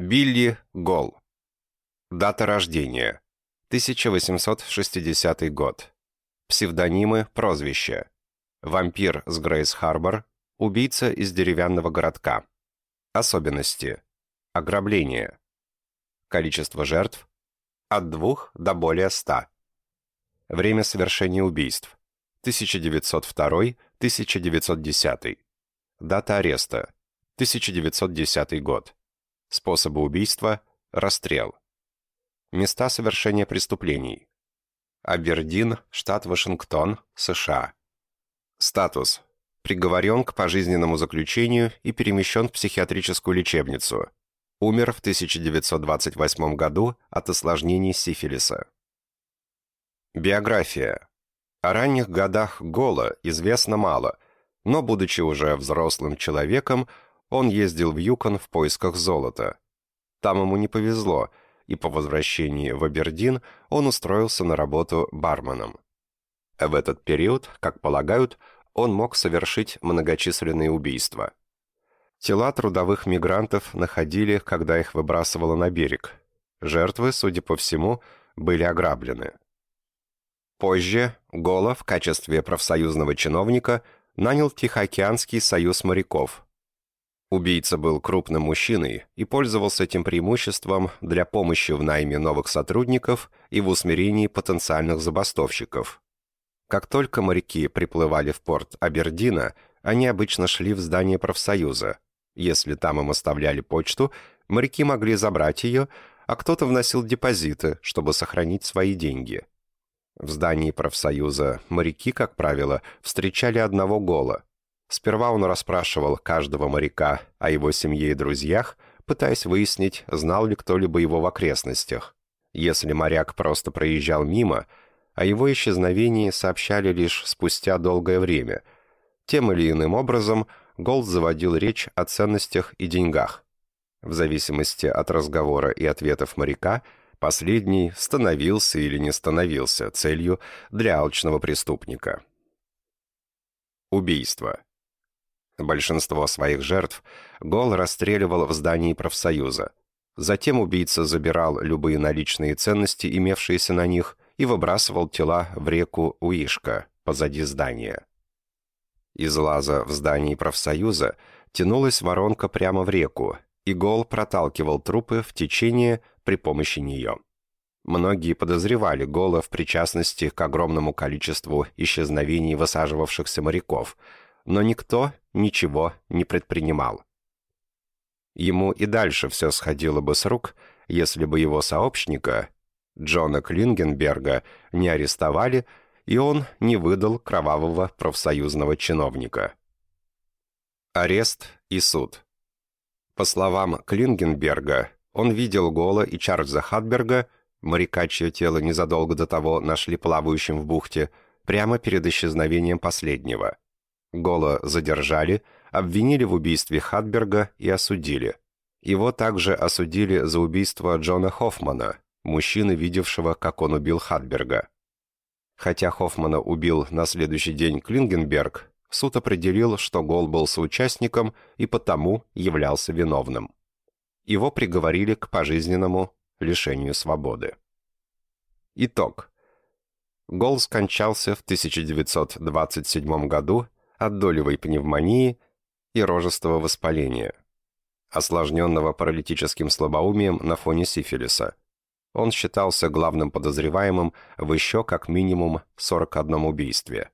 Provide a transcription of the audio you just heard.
Билли Гол. Дата рождения. 1860 год. Псевдонимы, прозвища. Вампир с Грейс-Харбор. Убийца из деревянного городка. Особенности. Ограбление. Количество жертв. От двух до более ста. Время совершения убийств. 1902-1910. Дата ареста. 1910 год. Способы убийства – расстрел. Места совершения преступлений. Абердин, штат Вашингтон, США. Статус. Приговорен к пожизненному заключению и перемещен в психиатрическую лечебницу. Умер в 1928 году от осложнений сифилиса. Биография. О ранних годах Гола известно мало, но, будучи уже взрослым человеком, он ездил в Юкон в поисках золота. Там ему не повезло, и по возвращении в Абердин он устроился на работу барменом. В этот период, как полагают, он мог совершить многочисленные убийства. Тела трудовых мигрантов находили, когда их выбрасывало на берег. Жертвы, судя по всему, были ограблены. Позже Гола в качестве профсоюзного чиновника нанял Тихоокеанский союз моряков – Убийца был крупным мужчиной и пользовался этим преимуществом для помощи в найме новых сотрудников и в усмирении потенциальных забастовщиков. Как только моряки приплывали в порт Абердина, они обычно шли в здание профсоюза. Если там им оставляли почту, моряки могли забрать ее, а кто-то вносил депозиты, чтобы сохранить свои деньги. В здании профсоюза моряки, как правило, встречали одного гола, Сперва он расспрашивал каждого моряка о его семье и друзьях, пытаясь выяснить, знал ли кто-либо его в окрестностях. Если моряк просто проезжал мимо, о его исчезновении сообщали лишь спустя долгое время. Тем или иным образом Голд заводил речь о ценностях и деньгах. В зависимости от разговора и ответов моряка, последний становился или не становился целью для алчного преступника. Убийство. Большинство своих жертв Гол расстреливал в здании профсоюза. Затем убийца забирал любые наличные ценности, имевшиеся на них, и выбрасывал тела в реку Уишка, позади здания. Из лаза в здании профсоюза тянулась воронка прямо в реку, и Гол проталкивал трупы в течение при помощи нее. Многие подозревали Гола в причастности к огромному количеству исчезновений высаживавшихся моряков – но никто ничего не предпринимал. Ему и дальше все сходило бы с рук, если бы его сообщника, Джона Клингенберга, не арестовали, и он не выдал кровавого профсоюзного чиновника. Арест и суд. По словам Клингенберга, он видел Гола и Чарльза Хатберга, моряка, чье тело незадолго до того нашли плавающим в бухте, прямо перед исчезновением последнего – Гола задержали, обвинили в убийстве Хатберга и осудили. Его также осудили за убийство Джона Хоффмана, мужчины, видевшего, как он убил Хатберга. Хотя Хоффмана убил на следующий день Клингенберг, суд определил, что Гол был соучастником и потому являлся виновным. Его приговорили к пожизненному лишению свободы. Итог. Гол скончался в 1927 году от долевой пневмонии и рожестого воспаления, осложненного паралитическим слабоумием на фоне сифилиса. Он считался главным подозреваемым в еще как минимум 41 убийстве.